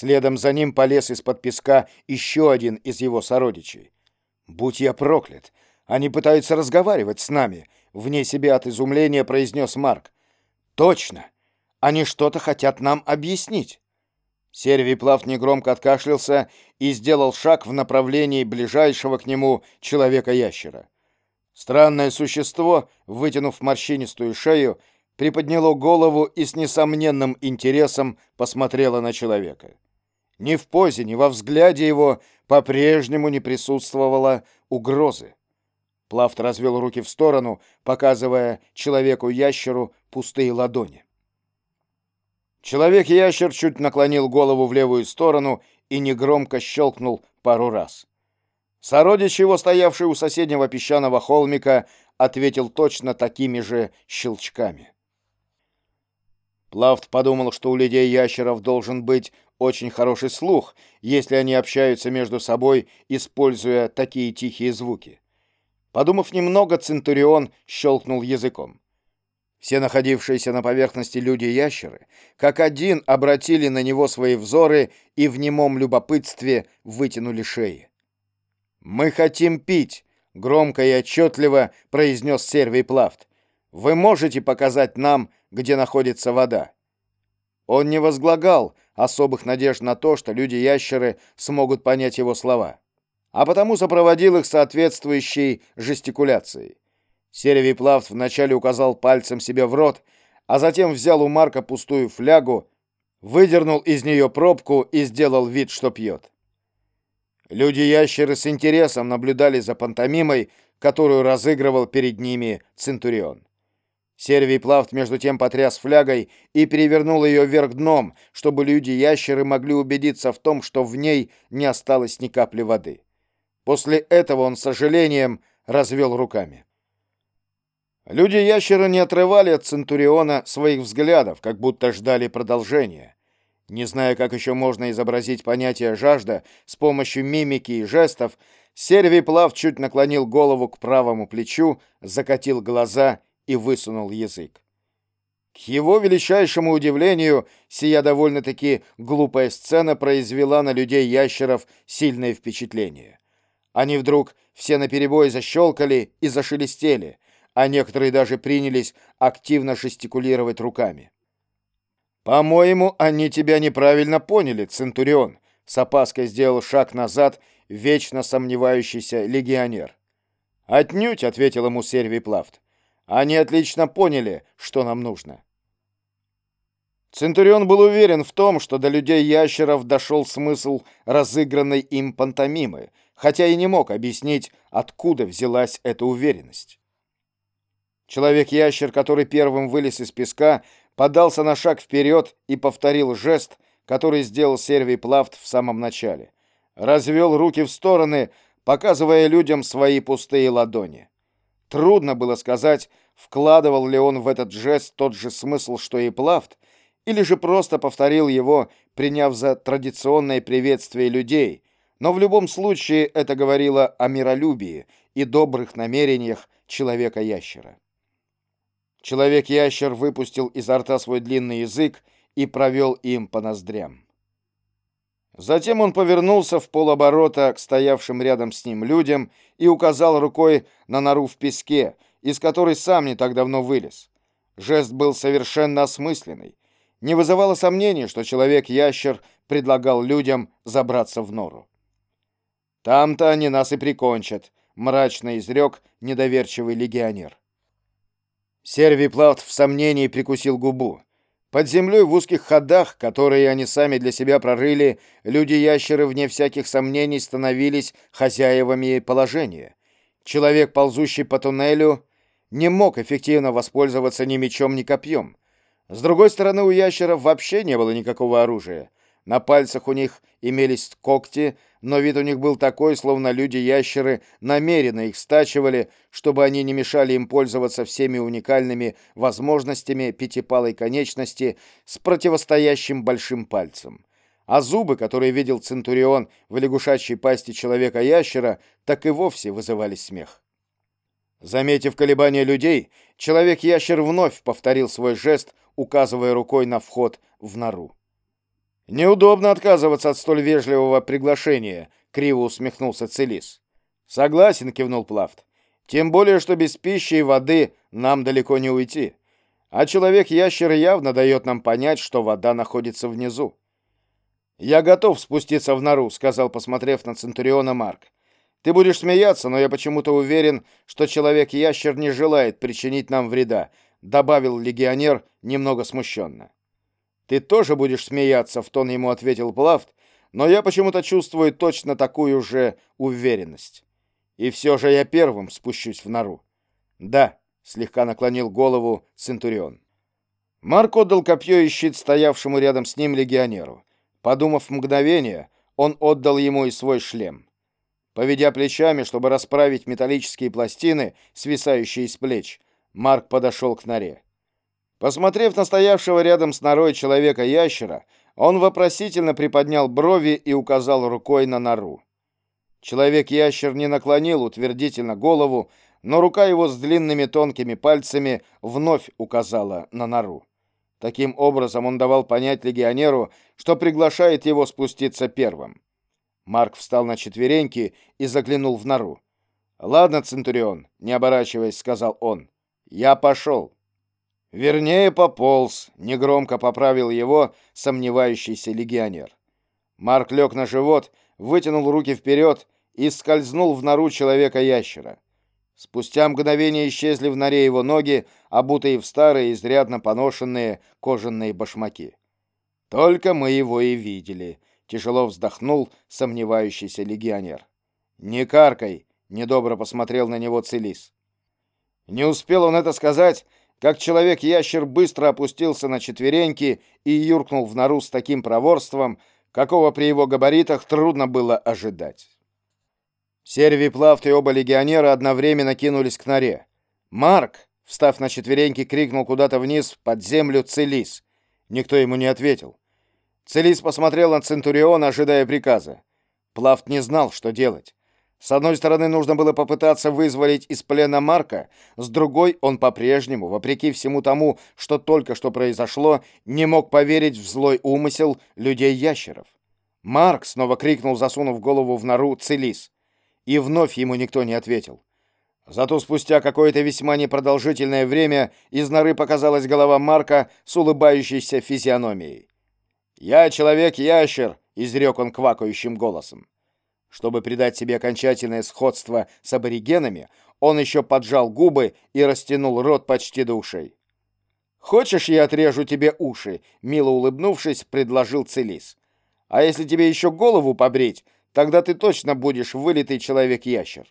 Следом за ним полез из-под песка еще один из его сородичей. «Будь я проклят! Они пытаются разговаривать с нами!» Вне себя от изумления произнес Марк. «Точно! Они что-то хотят нам объяснить!» Сервий Плав негромко откашлялся и сделал шаг в направлении ближайшего к нему человека-ящера. Странное существо, вытянув морщинистую шею, приподняло голову и с несомненным интересом посмотрело на человека. Ни в позе, ни во взгляде его по-прежнему не присутствовало угрозы. Плафт развел руки в сторону, показывая человеку-ящеру пустые ладони. Человек-ящер чуть наклонил голову в левую сторону и негромко щелкнул пару раз. Сородич его, стоявший у соседнего песчаного холмика, ответил точно такими же щелчками. Плафт подумал, что у людей-ящеров должен быть очень хороший слух, если они общаются между собой, используя такие тихие звуки. Подумав немного, Центурион щелкнул языком. Все находившиеся на поверхности люди-ящеры, как один, обратили на него свои взоры и в немом любопытстве вытянули шеи. «Мы хотим пить», — громко и отчетливо произнес Сервий Плафт. «Вы можете показать нам, где находится вода?» Он не возглагал особых надежд на то, что люди-ящеры смогут понять его слова, а потому сопроводил их соответствующей жестикуляцией. Серевий Плавт вначале указал пальцем себе в рот, а затем взял у Марка пустую флягу, выдернул из нее пробку и сделал вид, что пьет. Люди-ящеры с интересом наблюдали за пантомимой, которую разыгрывал перед ними Центурион. Сервий Плавт между тем потряс флягой и перевернул ее вверх дном, чтобы люди-ящеры могли убедиться в том, что в ней не осталось ни капли воды. После этого он с сожалением развел руками. Люди-ящеры не отрывали от Центуриона своих взглядов, как будто ждали продолжения. Не зная, как еще можно изобразить понятие «жажда» с помощью мимики и жестов, Сервий Плав чуть наклонил голову к правому плечу, закатил глаза и высунул язык. К его величайшему удивлению, сия довольно-таки глупая сцена произвела на людей-ящеров сильное впечатление. Они вдруг все наперебой защелкали и зашелестели — а некоторые даже принялись активно жестикулировать руками. «По-моему, они тебя неправильно поняли, Центурион», — с опаской сделал шаг назад вечно сомневающийся легионер. «Отнюдь», — ответил ему Сервий Плафт. «Они отлично поняли, что нам нужно». Центурион был уверен в том, что до людей-ящеров дошел смысл разыгранной им пантомимы, хотя и не мог объяснить, откуда взялась эта уверенность. Человек-ящер, который первым вылез из песка, подался на шаг вперед и повторил жест, который сделал Сервий Плафт в самом начале. Развел руки в стороны, показывая людям свои пустые ладони. Трудно было сказать, вкладывал ли он в этот жест тот же смысл, что и Плафт, или же просто повторил его, приняв за традиционное приветствие людей, но в любом случае это говорило о миролюбии и добрых намерениях человека-ящера. Человек-ящер выпустил изо рта свой длинный язык и провел им по ноздрям. Затем он повернулся в полоборота к стоявшим рядом с ним людям и указал рукой на нору в песке, из которой сам не так давно вылез. Жест был совершенно осмысленный. Не вызывало сомнений, что человек-ящер предлагал людям забраться в нору. «Там-то они нас и прикончат», — мрачно изрек недоверчивый легионер. Сервий Плаут в сомнении прикусил губу. Под землей в узких ходах, которые они сами для себя прорыли, люди-ящеры, вне всяких сомнений, становились хозяевами положения. Человек, ползущий по туннелю, не мог эффективно воспользоваться ни мечом, ни копьем. С другой стороны, у ящеров вообще не было никакого оружия. На пальцах у них имелись когти, но вид у них был такой, словно люди-ящеры намеренно их стачивали, чтобы они не мешали им пользоваться всеми уникальными возможностями пятипалой конечности с противостоящим большим пальцем. А зубы, которые видел Центурион в лягушачьей пасти человека-ящера, так и вовсе вызывали смех. Заметив колебания людей, человек-ящер вновь повторил свой жест, указывая рукой на вход в нору. «Неудобно отказываться от столь вежливого приглашения», — криво усмехнулся Целис. «Согласен», — кивнул Плафт. «Тем более, что без пищи и воды нам далеко не уйти. А человек-ящер явно дает нам понять, что вода находится внизу». «Я готов спуститься в нору», — сказал, посмотрев на Центуриона Марк. «Ты будешь смеяться, но я почему-то уверен, что человек-ящер не желает причинить нам вреда», — добавил легионер немного смущенно. «Ты тоже будешь смеяться», — в тон ему ответил Плафт, «но я почему-то чувствую точно такую же уверенность. И все же я первым спущусь в нору». «Да», — слегка наклонил голову Центурион. Марк отдал копье и щит стоявшему рядом с ним легионеру. Подумав мгновение, он отдал ему и свой шлем. Поведя плечами, чтобы расправить металлические пластины, свисающие с плеч, Марк подошел к норе. Посмотрев на стоявшего рядом с норой человека-ящера, он вопросительно приподнял брови и указал рукой на нору. Человек-ящер не наклонил утвердительно голову, но рука его с длинными тонкими пальцами вновь указала на нору. Таким образом он давал понять легионеру, что приглашает его спуститься первым. Марк встал на четвереньки и заглянул в нору. «Ладно, Центурион», — не оборачиваясь, сказал он, — «я пошел». Вернее, пополз, негромко поправил его сомневающийся легионер. Марк лег на живот, вытянул руки вперед и скользнул в нору человека-ящера. Спустя мгновение исчезли в норе его ноги, обутые в старые, изрядно поношенные кожаные башмаки. Только мы его и видели, тяжело вздохнул сомневающийся легионер. Не каркай, недобро посмотрел на него Целис. Не успел он это сказать, как человек-ящер быстро опустился на четвереньки и юркнул в нору с таким проворством, какого при его габаритах трудно было ожидать. Серви Плафт и оба легионера одновременно кинулись к норе. «Марк!» — встав на четвереньки, крикнул куда-то вниз под землю Целис. Никто ему не ответил. Целис посмотрел на Центуриона, ожидая приказа. Плафт не знал, что делать. С одной стороны, нужно было попытаться вызволить из плена Марка, с другой, он по-прежнему, вопреки всему тому, что только что произошло, не мог поверить в злой умысел людей-ящеров. «Марк!» — снова крикнул, засунув голову в нору Целис. И вновь ему никто не ответил. Зато спустя какое-то весьма непродолжительное время из норы показалась голова Марка с улыбающейся физиономией. «Я человек-ящер!» — изрек он квакающим голосом. Чтобы придать себе окончательное сходство с аборигенами, он еще поджал губы и растянул рот почти до ушей. «Хочешь, я отрежу тебе уши?» — мило улыбнувшись, предложил Целис. «А если тебе еще голову побрить, тогда ты точно будешь вылитый человек-ящер».